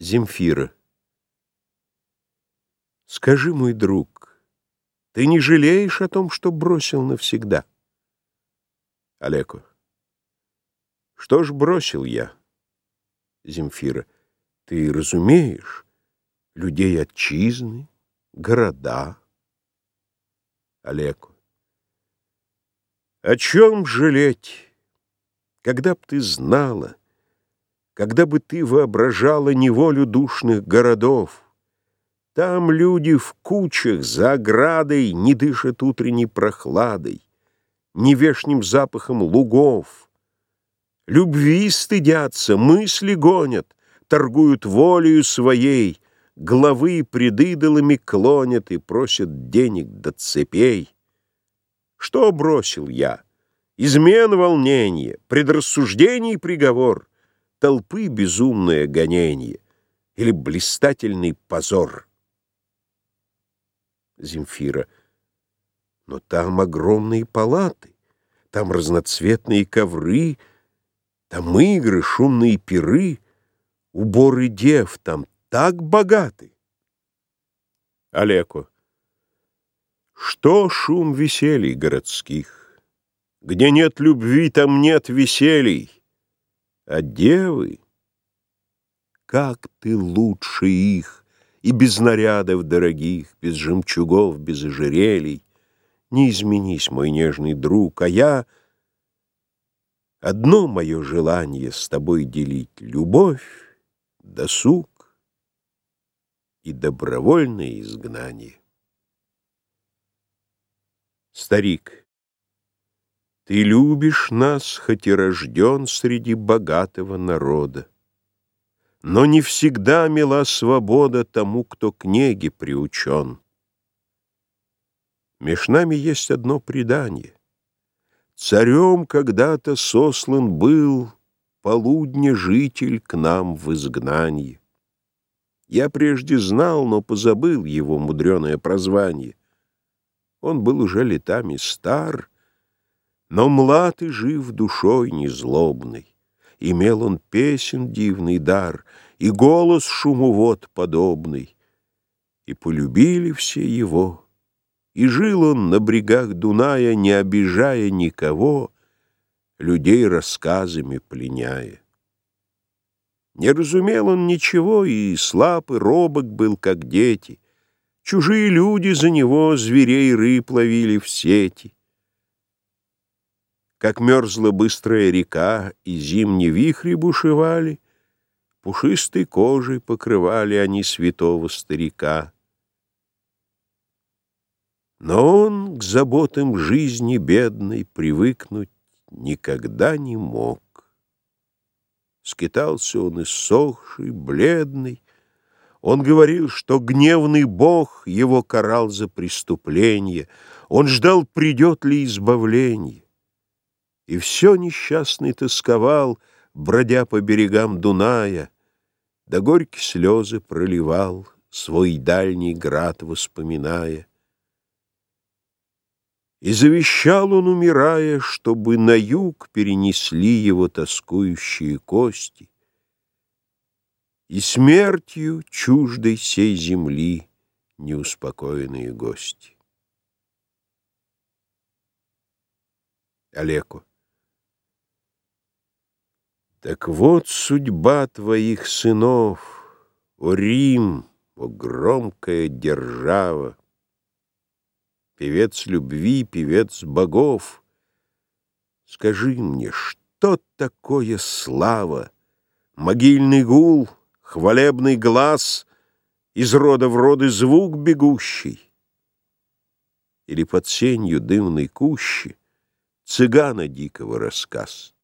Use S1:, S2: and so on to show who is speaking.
S1: Земфира Скажи, мой друг, ты не жалеешь о том, что бросил навсегда? Олеко Что ж бросил я? Земфира Ты разумеешь, людей отчизны, города. Олеко О чем жалеть, когда б ты знала, когда бы ты воображала неволю душных городов, Там люди в кучах за оградой Не дышат утренней прохладой, Не вешним запахом лугов. Любви стыдятся, мысли гонят, Торгуют волею своей, Главы пред идолами клонят И просят денег до цепей. Что бросил я? Измен волнение, Предрассуждений приговор — толпы безумное гонение или блистательный позор. Земфира. Но там огромные палаты, там разноцветные ковры, там игры, шумные пиры, уборы дев там так богаты. Олеко. Что шум веселий городских? Где нет любви, там нет веселий. А девы, как ты лучше их, И без нарядов дорогих, без жемчугов, без ожерелий. Не изменись, мой нежный друг, а я Одно мое желание с тобой делить — Любовь, досуг и добровольное изгнание. Старик ты любишь нас, хоть и рожден среди богатого народа. Но не всегда мила свобода тому, кто к неге приучен. Меж нами есть одно предание. Царем когда-то сослан был Полудня житель к нам в изгнании. Я прежде знал, но позабыл его мудреное прозвание. Он был уже летами стар, но млад и жив душой незлобной. Имел он песен дивный дар И голос шумовод подобный. И полюбили все его. И жил он на брегах Дуная, Не обижая никого, Людей рассказами пленяя. Не разумел он ничего, И слаб, и робок был, как дети. Чужие люди за него Зверей рыб ловили в сети. Как мерзла быстрая река, и зимние вихри бушевали, Пушистой кожей покрывали они святого старика. Но он к заботам жизни бедной привыкнуть никогда не мог. Скитался он иссохший, бледный. Он говорил, что гневный Бог его карал за преступление. Он ждал, придет ли избавление. И все несчастный тосковал, бродя по берегам Дуная, Да горькие слезы проливал, свой дальний град воспоминая. И завещал он, умирая, чтобы на юг перенесли его тоскующие кости, И смертью чуждой сей земли неуспокоенные гости. Олеко так вот судьба твоих сынов, О Рим, о громкая держава, Певец любви, певец богов. Скажи мне, что такое слава? Могильный гул, хвалебный глаз, Из рода в роды звук бегущий? Или под сенью дымной кущи Цыгана дикого рассказ?